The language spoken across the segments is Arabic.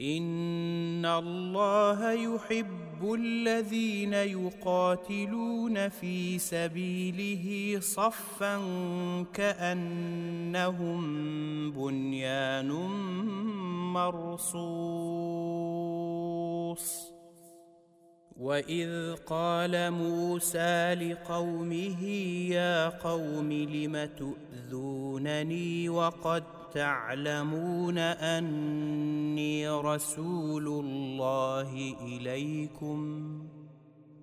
ان الله يحب الذين يقاتلون في سبيله صفا كانهم بنيان مرصوص واذ قال موسى لقومه يا قوم لم تؤذونني وقد تعلمون أني رسول الله إليكم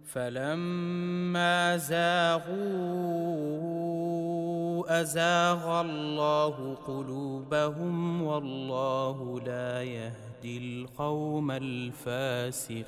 فلما زاغوا أزاغ الله قلوبهم والله لا يهدي القوم الفاسقين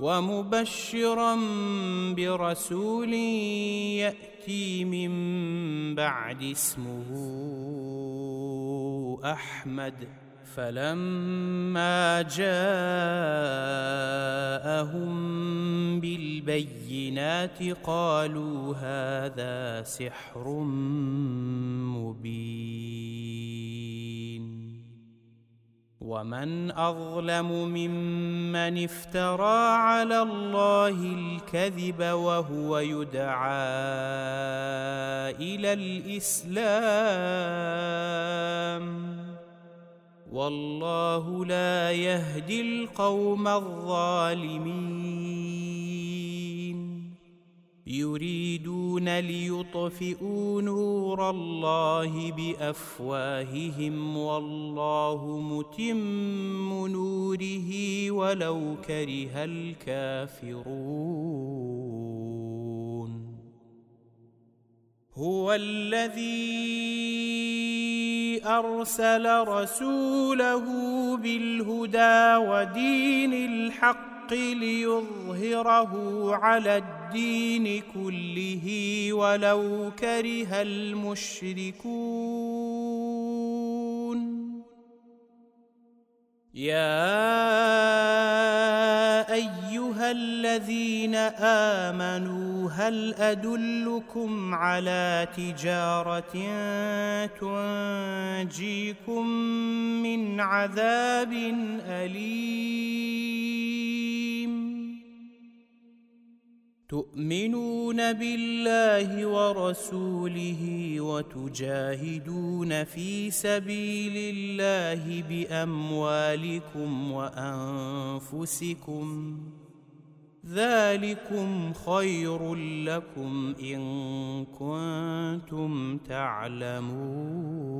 ومبشرا برسول يأتي من بعد اسمه أحمد. فلما جاءهم بالبينات قالوا هذا سحر مبين. ومن أظلم ممن افترى على الله الكذب وهو يدعى إلى الإسلام والله لا يهدي القوم الظالمين يريدون ليطفئوا نور الله بأفواههم والله متم نوره ولو كره الكافرون. هو الذي أرسل رسوله بالهدى ودين الحق ليظهره على الدين كله ولو كره المشركون. يا أيها الذين آمنوا هل أدلكم على تجارة تنجيكم من عذاب أليم؟ تؤمنون بالله ورسوله وتجاهدون في سبيل الله بأموالكم وأنفسكم ذلكم خير لكم إن كنتم تعلمون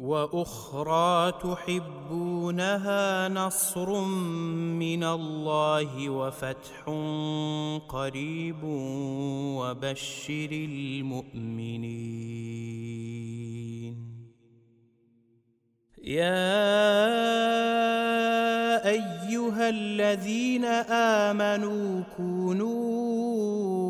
وأخرى تحبونها نصر من الله وفتح قريب وبشر المؤمنين. يا أيها الذين آمنوا كونوا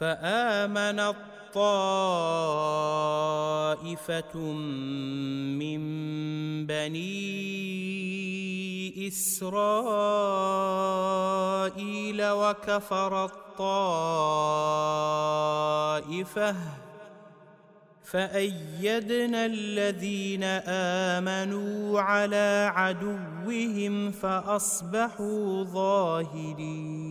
فآمن طائفة من بني إسرائيل وكفر الطائفة فأيدنا الذين آمنوا على عدوهم فأصبحوا ظاهرين.